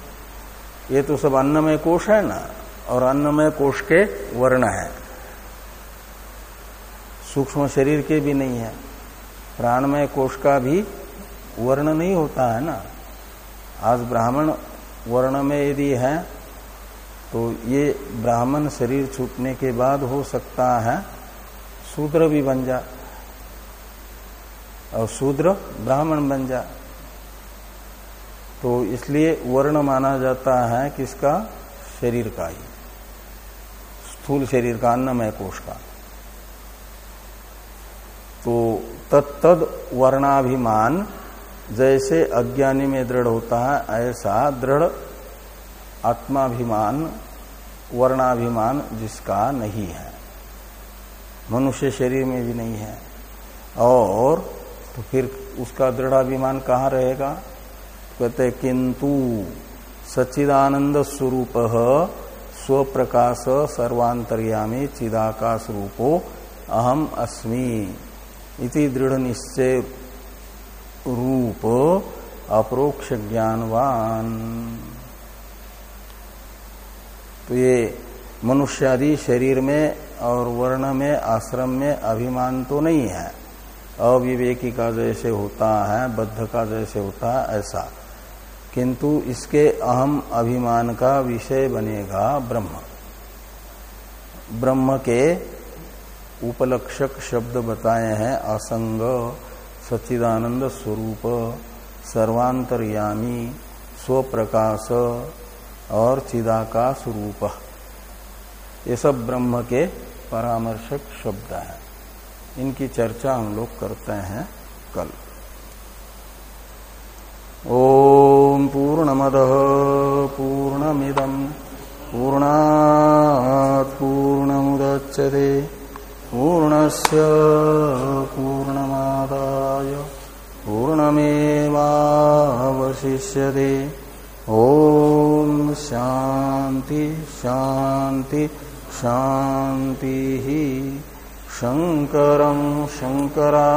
ये तो सब अन्नमय कोष है ना, और अन्नमय कोष के वर्ण है। सूक्ष्म शरीर के भी नहीं है, प्राणमय कोष का भी वर्ण नहीं होता है ना। आज ब्राह्मण वर्ण में यदि है तो ये ब्राह्मण शरीर छूटने के बाद हो सकता है, शूद्र भी बन जा, और शूद्र ब्राह्मण बन जा। तो इसलिए वर्ण माना जाता है किसका शरीर का ही, स्थूल शरीर का, अन्नमय कोष का। तो तत्तद वर्णाभिमान जैसे अज्ञानी में दृढ़ होता है, ऐसा दृढ़ आत्माभिमान, वर्णाभिमान जिसका नहीं है। मनुष्य शरीर में भी नहीं है। और तो फिर उसका दृढ़ाभिमान कहाँ रहेगा? तो कहते किंतु सच्चिदानंद स्वरूप स्वप्रकाश सर्वांतर्यामी चिदाकाश रूपो अहम अस्मि। इति दृढ़ निश्चय रूप अप्रोक्ष ज्ञानवान। तो ये मनुष्यादि शरीर में और वर्ण में, आश्रम में अभिमान तो नहीं है। अविवेकी का जैसे होता है बद्ध का जैसे होता है, ऐसा। किंतु इसके अहम अभिमान का विषय बनेगा ब्रह्म। ब्रह्म के उपलक्षक शब्द बताए हैं, असंग। सच्चिदानंद स्वरूप, सर्वांतरयामी, स्वप्रकाश और चिदाकाश रूप। ये सब ब्रह्म के परामर्शक शब्द हैं। इनकी चर्चा हम लोग करते हैं कल। ओम पूर्णमद पूर्णमिदम पूर्णा पूर्णमुदच्यते पूर्णस्य पूर्णमादाय पूर्णमेवावशिष्यते। ॐ शान्ति शान्ति शान्तिः। शङ्करं शङ्करा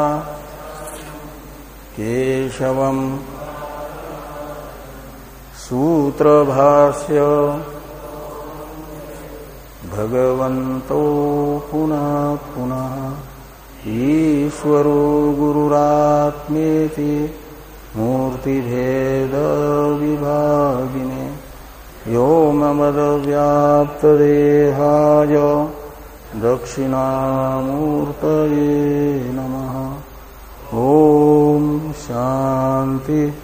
केशवम् सूत्रभाष्य। भगवन्तो पुनः पुनः ईश्वरो गुरुरात्मेति मूर्तिभेदविभागिने व्योमवदव्याप्तदेहाय दक्षिणामूर्तये नमः। ॐ शान्ति।